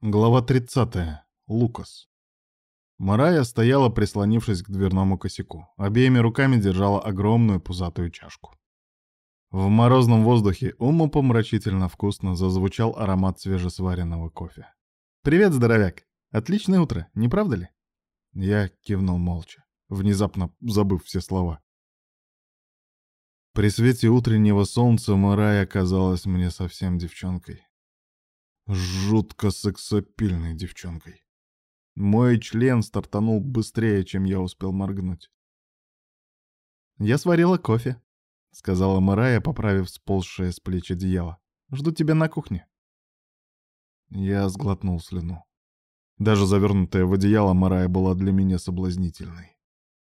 Глава 30. Лукас. Марая стояла, прислонившись к дверному косяку. Обеими руками держала огромную пузатую чашку. В морозном воздухе умопомрачительно вкусно зазвучал аромат свежесваренного кофе. «Привет, здоровяк! Отличное утро, не правда ли?» Я кивнул молча, внезапно забыв все слова. При свете утреннего солнца Марая казалась мне совсем девчонкой жутко сексапильной девчонкой. Мой член стартанул быстрее, чем я успел моргнуть. «Я сварила кофе», — сказала Марая, поправив сползшее с плеч одеяло. «Жду тебя на кухне». Я сглотнул слюну. Даже завернутая в одеяло Марая была для меня соблазнительной.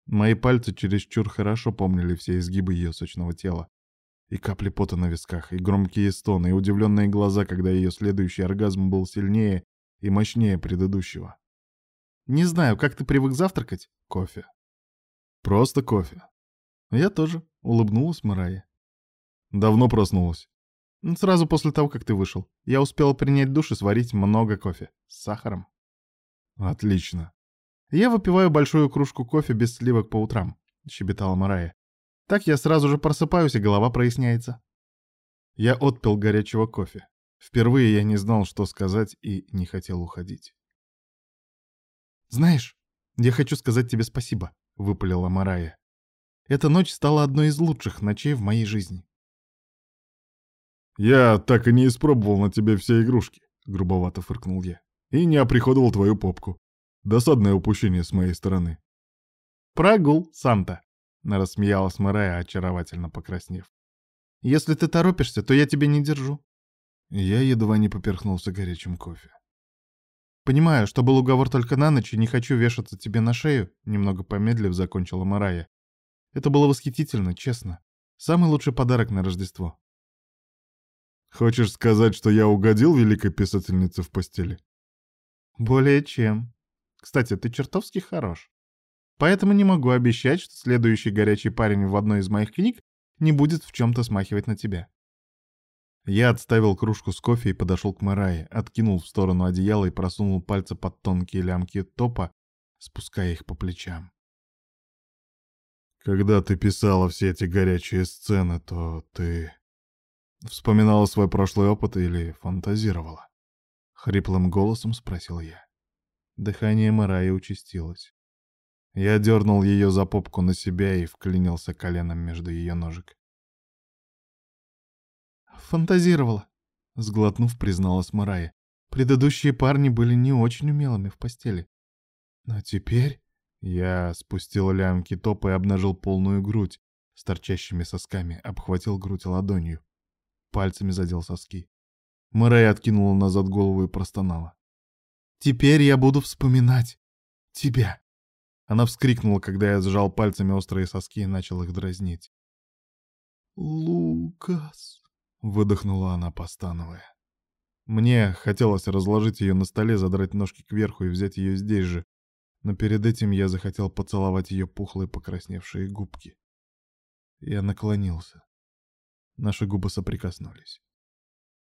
Мои пальцы чересчур хорошо помнили все изгибы ее сочного тела, и капли пота на висках, и громкие стоны, и удивленные глаза, когда ее следующий оргазм был сильнее и мощнее предыдущего. «Не знаю, как ты привык завтракать?» «Кофе». «Просто кофе». «Я тоже», — улыбнулась Марая. «Давно проснулась?» «Сразу после того, как ты вышел. Я успела принять душ и сварить много кофе. С сахаром». «Отлично». «Я выпиваю большую кружку кофе без сливок по утрам», — щебетала Марая. Так я сразу же просыпаюсь, и голова проясняется. Я отпил горячего кофе. Впервые я не знал, что сказать, и не хотел уходить. «Знаешь, я хочу сказать тебе спасибо», — выпалила Марая. «Эта ночь стала одной из лучших ночей в моей жизни». «Я так и не испробовал на тебе все игрушки», — грубовато фыркнул я. «И не оприходовал твою попку. Досадное упущение с моей стороны». «Прогул, Санта», Рассмеялась Мэрая, очаровательно покраснев. «Если ты торопишься, то я тебя не держу». Я едва не поперхнулся горячим кофе. «Понимаю, что был уговор только на ночь, и не хочу вешаться тебе на шею», немного помедлив закончила Марая. «Это было восхитительно, честно. Самый лучший подарок на Рождество». «Хочешь сказать, что я угодил великой писательнице в постели?» «Более чем. Кстати, ты чертовски хорош. Поэтому не могу обещать, что следующий горячий парень в одной из моих книг не будет в чем-то смахивать на тебя. Я отставил кружку с кофе и подошел к Марае, откинул в сторону одеяла и просунул пальцы под тонкие лямки топа, спуская их по плечам. «Когда ты писала все эти горячие сцены, то ты вспоминала свой прошлый опыт или фантазировала?» Хриплым голосом спросил я. Дыхание Мараи участилось. Я дернул ее за попку на себя и вклинился коленом между ее ножек. «Фантазировала», — сглотнув, призналась Марая. «Предыдущие парни были не очень умелыми в постели. Но теперь...» Я спустил лямки топа и обнажил полную грудь с торчащими сосками, обхватил грудь ладонью. Пальцами задел соски. Мэрэй откинула назад голову и простонала. «Теперь я буду вспоминать тебя». Она вскрикнула, когда я сжал пальцами острые соски и начал их дразнить. «Лукас!» — выдохнула она, постановая. Мне хотелось разложить ее на столе, задрать ножки кверху и взять ее здесь же, но перед этим я захотел поцеловать ее пухлые покрасневшие губки. Я наклонился. Наши губы соприкоснулись.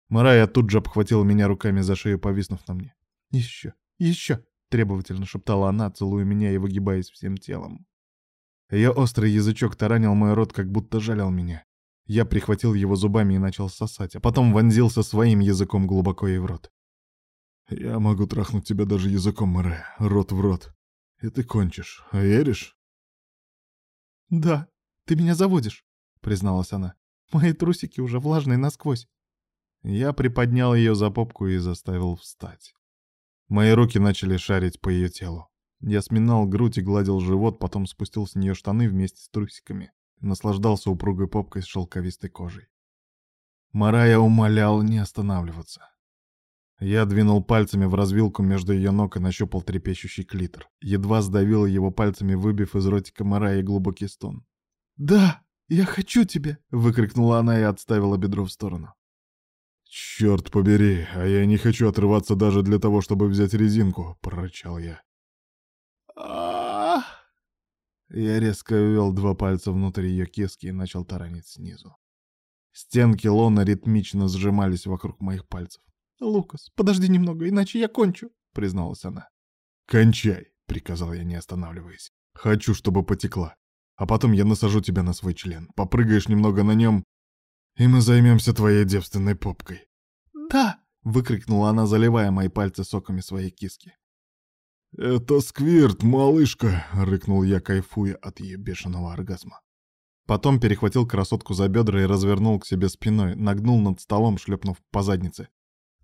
Марая тут же обхватила меня руками за шею, повиснув на мне. «Еще! Еще!» Требовательно шептала она, целуя меня и выгибаясь всем телом. Ее острый язычок таранил мой рот, как будто жалел меня. Я прихватил его зубами и начал сосать, а потом вонзился своим языком глубоко ей в рот. «Я могу трахнуть тебя даже языком, Мэре, рот в рот. И ты кончишь, веришь?» «Да, ты меня заводишь», — призналась она. «Мои трусики уже влажные насквозь». Я приподнял ее за попку и заставил встать. Мои руки начали шарить по ее телу. Я сминал грудь и гладил живот, потом спустил с нее штаны вместе с трусиками. Наслаждался упругой попкой с шелковистой кожей. Марая умолял не останавливаться. Я двинул пальцами в развилку между ее ног и нащупал трепещущий клитор. Едва сдавил его пальцами, выбив из ротика Марая глубокий стон. «Да, я хочу тебя!» — выкрикнула она и отставила бедро в сторону. «Черт побери, а я не хочу отрываться даже для того, чтобы взять резинку», — прорычал я. а Я резко ввел два пальца внутрь ее киски и начал таранить снизу. Стенки лона ритмично сжимались вокруг моих пальцев. «Лукас, подожди немного, иначе я кончу», — призналась она. «Кончай», — приказал я, не останавливаясь. «Хочу, чтобы потекла. А потом я насажу тебя на свой член. Попрыгаешь немного на нем, и мы займемся твоей девственной попкой». «Да!» — выкрикнула она, заливая мои пальцы соками своей киски. «Это сквирт, малышка!» — рыкнул я, кайфуя от ее бешеного оргазма. Потом перехватил красотку за бедра и развернул к себе спиной, нагнул над столом, шлепнув по заднице.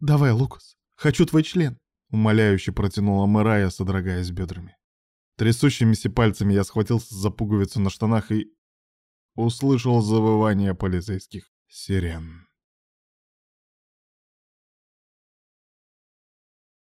«Давай, Лукас, хочу твой член!» — умоляюще протянула Мэрайя, содрогаясь бедрами. Трясущимися пальцами я схватился за пуговицу на штанах и... услышал завывание полицейских сирен.